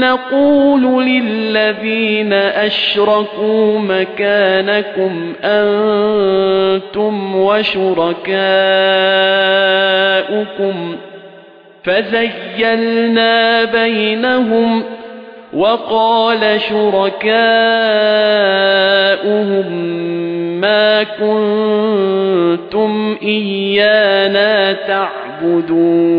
نَقُولُ لِلَّذِينَ أَشْرَكُوا مَكَانَكُمْ أَنتُمْ وَشُرَكَاؤُكُمْ فَزَيَّلْنَا بَيْنَهُمْ وَقَالَ شُرَكَاؤُهُم مَّا كُنتُمْ إِيَّانَا تَعْبُدُونَ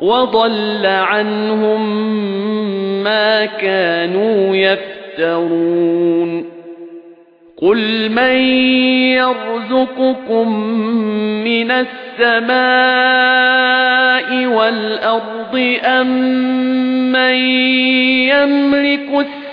وَضَلَّ عَنْهُم مَّا كَانُوا يَفْتَرُونَ. قُلْ مَن يَرْزُقُكُم مِّنَ السَّمَاءِ وَالْأَرْضِ أَمَّن يَمْلِكُ